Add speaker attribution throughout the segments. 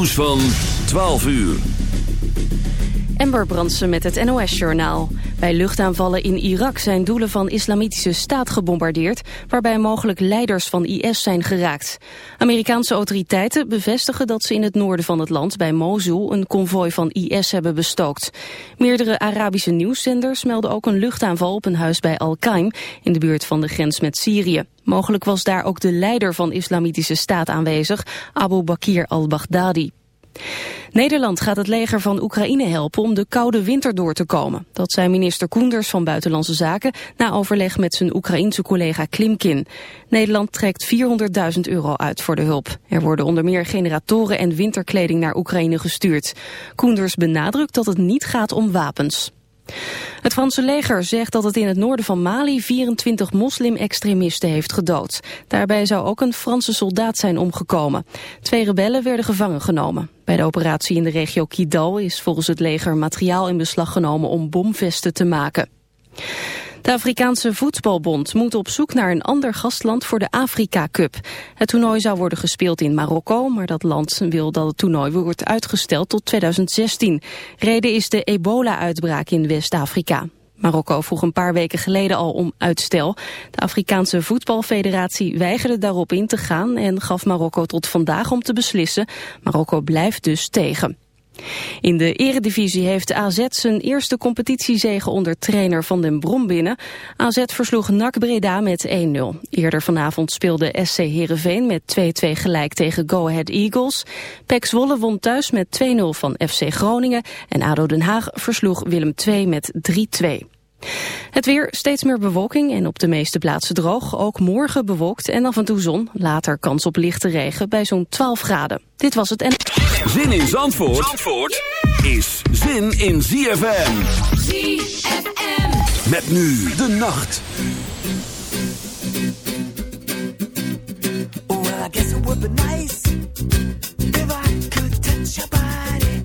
Speaker 1: nieuws van 12 uur.
Speaker 2: Ember Brandsen met het NOS-journaal. Bij luchtaanvallen in Irak zijn doelen van islamitische staat gebombardeerd... waarbij mogelijk leiders van IS zijn geraakt. Amerikaanse autoriteiten bevestigen dat ze in het noorden van het land... bij Mosul een konvooi van IS hebben bestookt. Meerdere Arabische nieuwszenders melden ook een luchtaanval op een huis bij Al-Qaim... in de buurt van de grens met Syrië. Mogelijk was daar ook de leider van islamitische staat aanwezig, Abu Bakr al-Baghdadi. Nederland gaat het leger van Oekraïne helpen om de koude winter door te komen. Dat zei minister Koenders van Buitenlandse Zaken na overleg met zijn Oekraïense collega Klimkin. Nederland trekt 400.000 euro uit voor de hulp. Er worden onder meer generatoren en winterkleding naar Oekraïne gestuurd. Koenders benadrukt dat het niet gaat om wapens. Het Franse leger zegt dat het in het noorden van Mali 24 moslim-extremisten heeft gedood. Daarbij zou ook een Franse soldaat zijn omgekomen. Twee rebellen werden gevangen genomen. Bij de operatie in de regio Kidal is volgens het leger materiaal in beslag genomen om bomvesten te maken. De Afrikaanse Voetbalbond moet op zoek naar een ander gastland voor de Afrika Cup. Het toernooi zou worden gespeeld in Marokko, maar dat land wil dat het toernooi wordt uitgesteld tot 2016. Reden is de ebola-uitbraak in West-Afrika. Marokko vroeg een paar weken geleden al om uitstel. De Afrikaanse voetbalfederatie weigerde daarop in te gaan en gaf Marokko tot vandaag om te beslissen. Marokko blijft dus tegen. In de eredivisie heeft AZ zijn eerste competitiezege onder trainer Van den Brom binnen. AZ versloeg NAC Breda met 1-0. Eerder vanavond speelde SC Heerenveen met 2-2 gelijk tegen Go Ahead Eagles. PEC Zwolle won thuis met 2-0 van FC Groningen. En ADO Den Haag versloeg Willem II met 3-2. Het weer, steeds meer bewolking en op de meeste plaatsen droog. Ook morgen bewolkt en af en toe zon. Later kans op lichte regen bij zo'n 12 graden. Dit was het en...
Speaker 1: Zin in Zandvoort, Zandvoort is zin in ZFM. ZFM. Met nu de nacht.
Speaker 3: Well, I guess it would be nice if I could touch your body.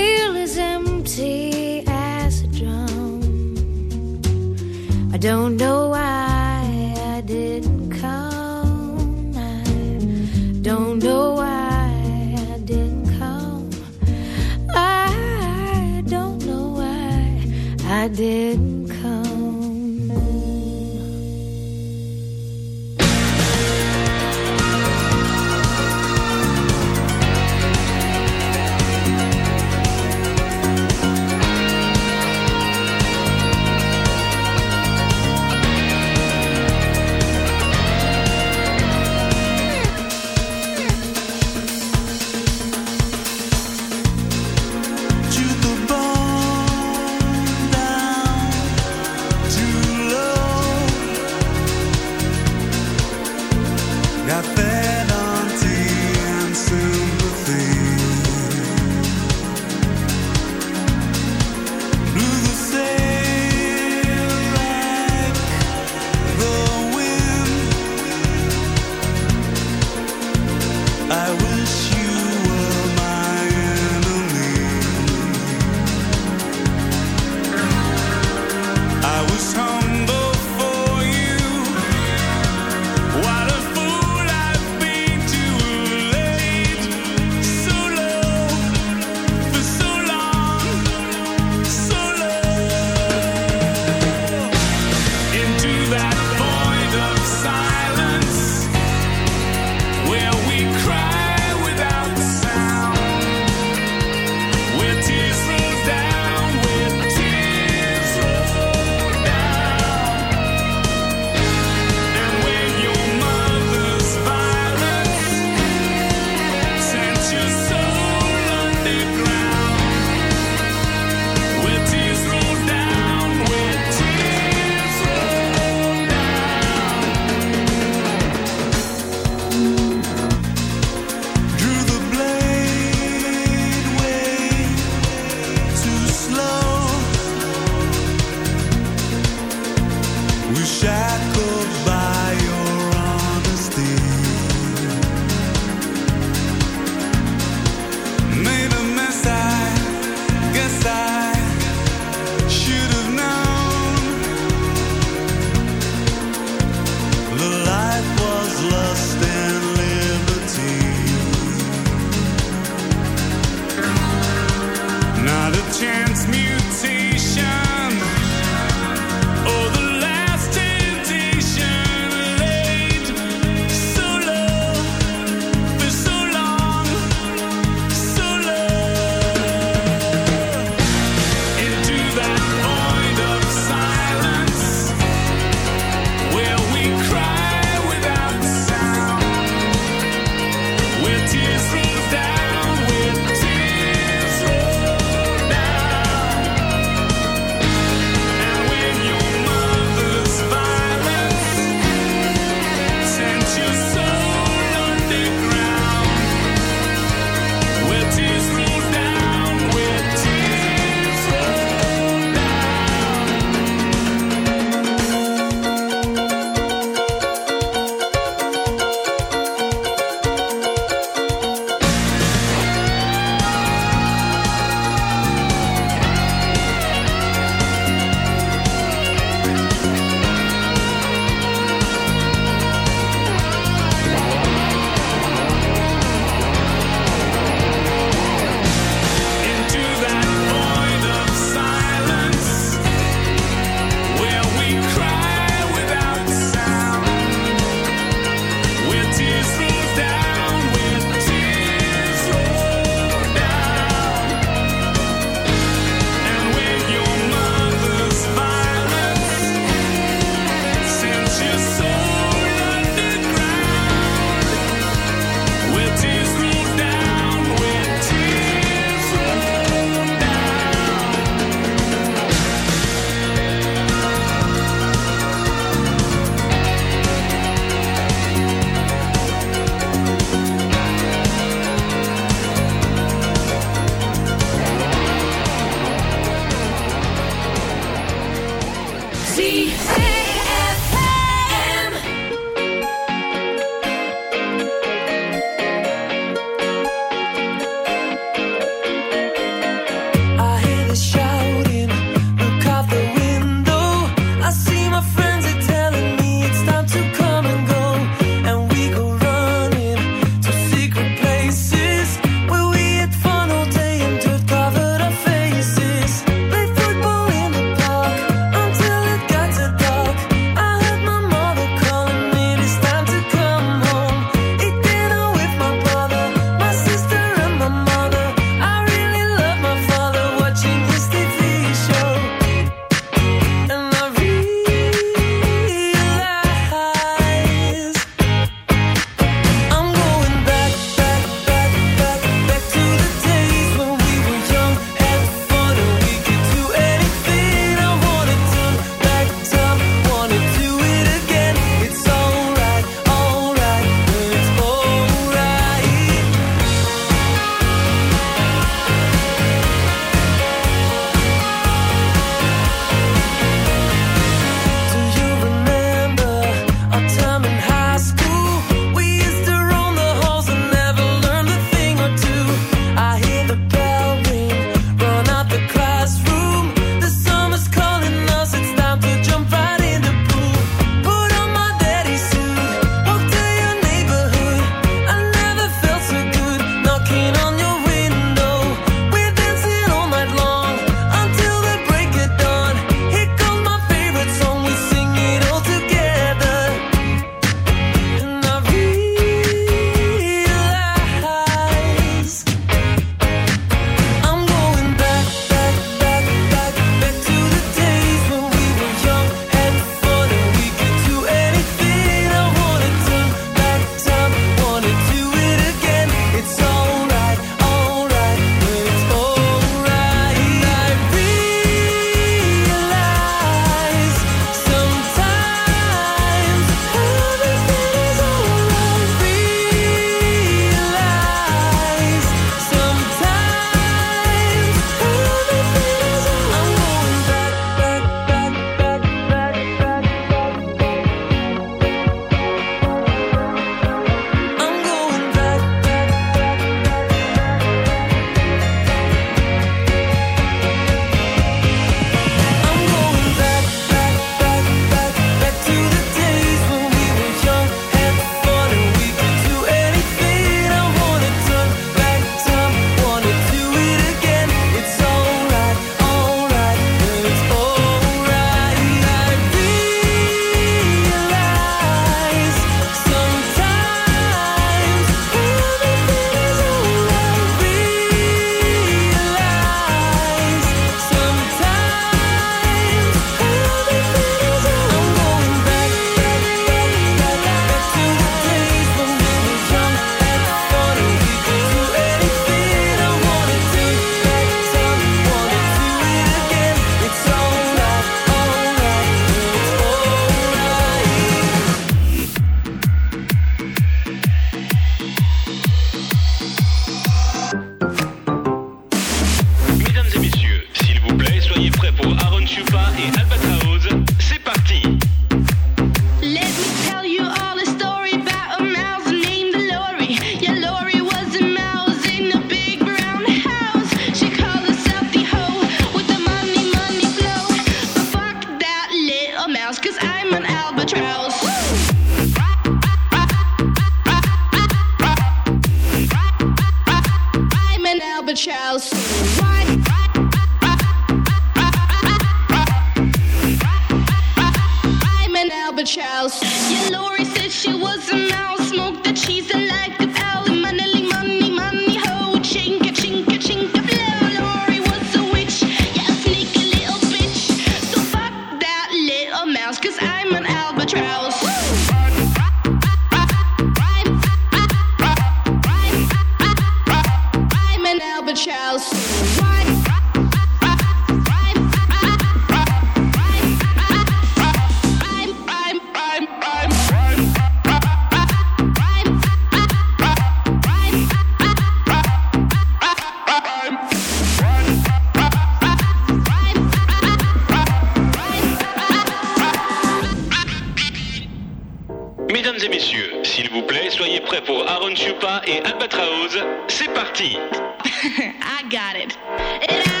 Speaker 4: Chupa et Albatraoz. C'est parti
Speaker 5: I got it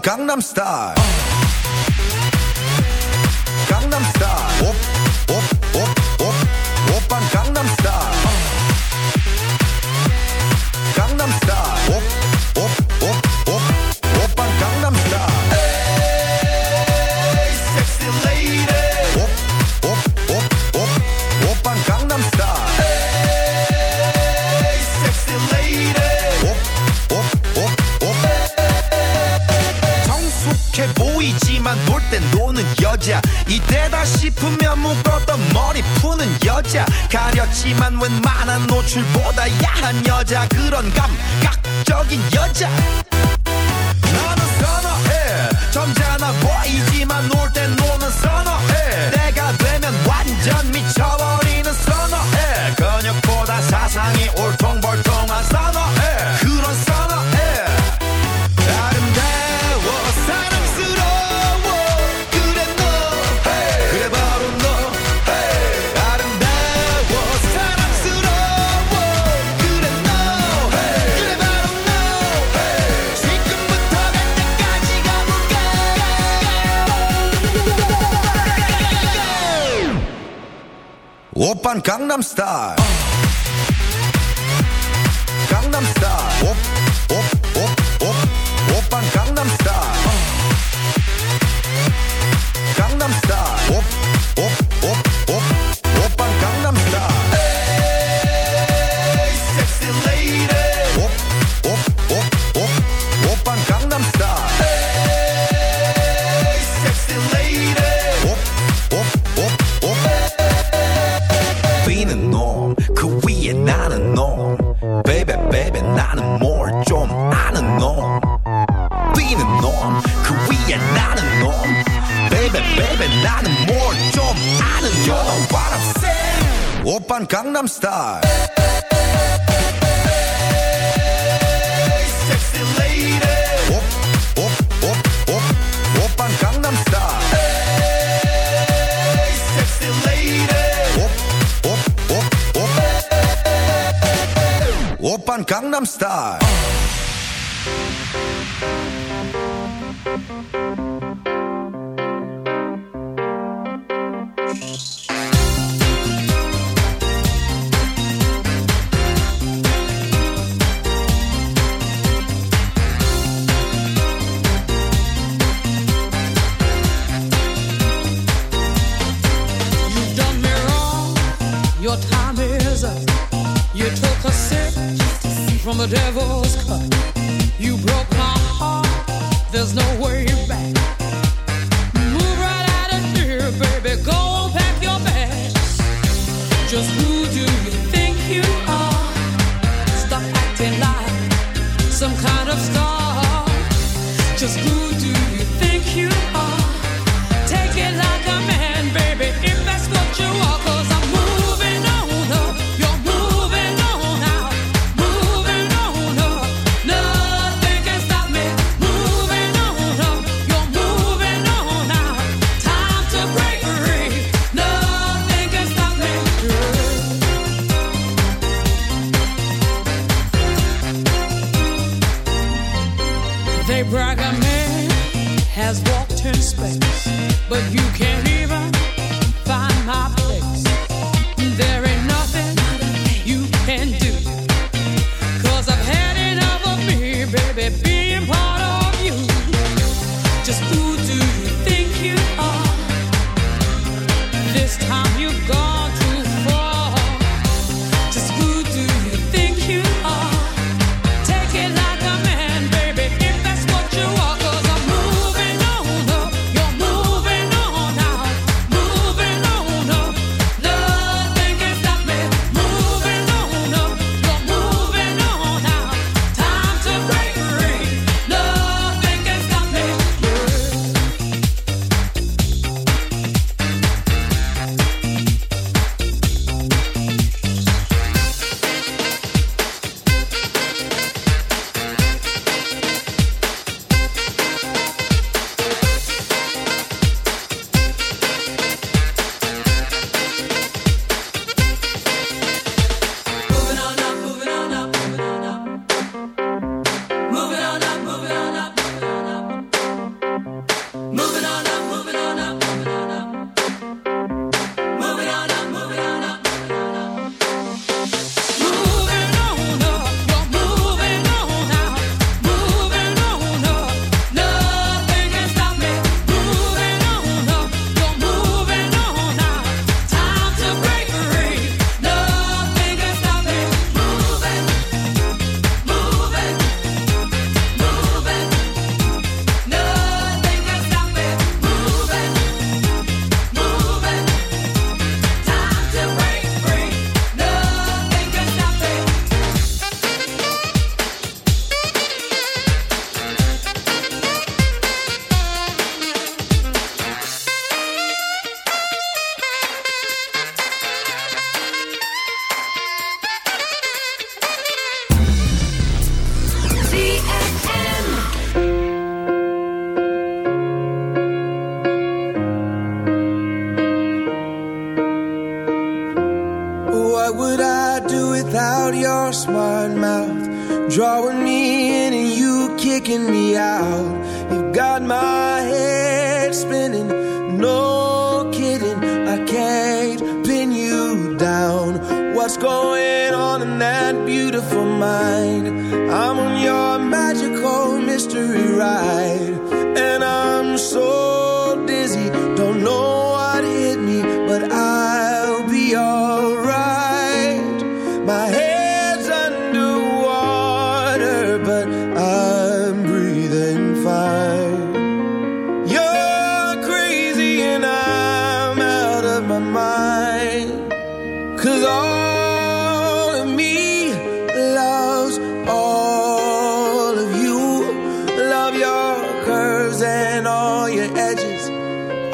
Speaker 6: Gangnam Style. 여자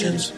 Speaker 7: actions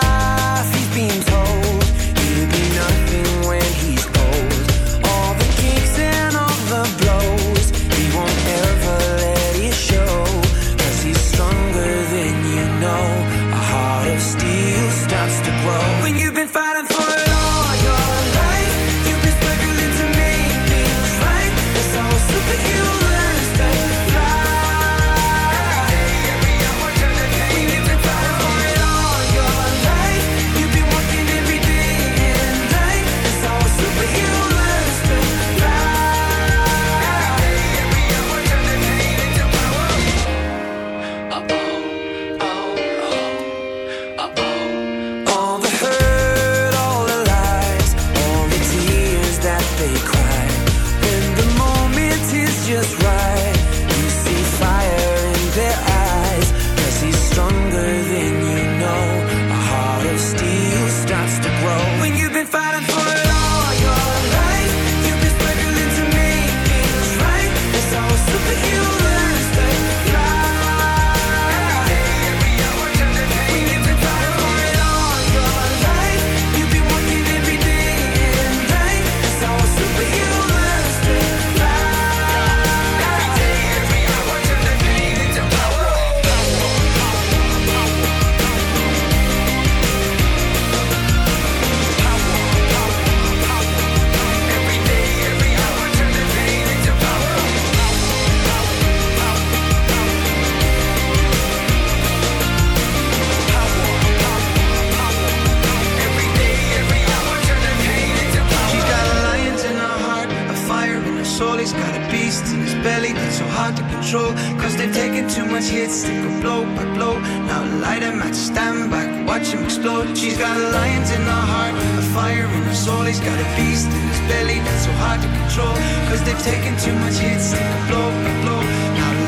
Speaker 8: fight him, I'd stand back, watch him explode. She's got a lions in her heart, a fire in her soul. He's got a beast in his belly that's so hard to control. Cause they've taken too much hits, take a blow, a blow. Now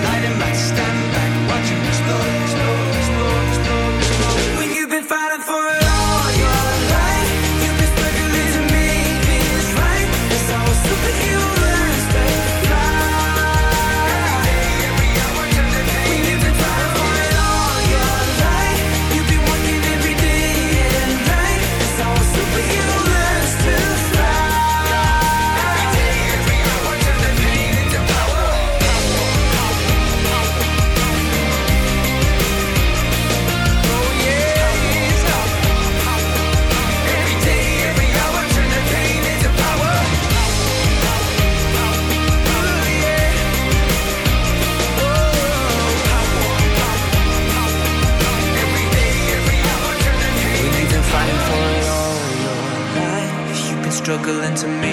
Speaker 3: struggling into
Speaker 1: me.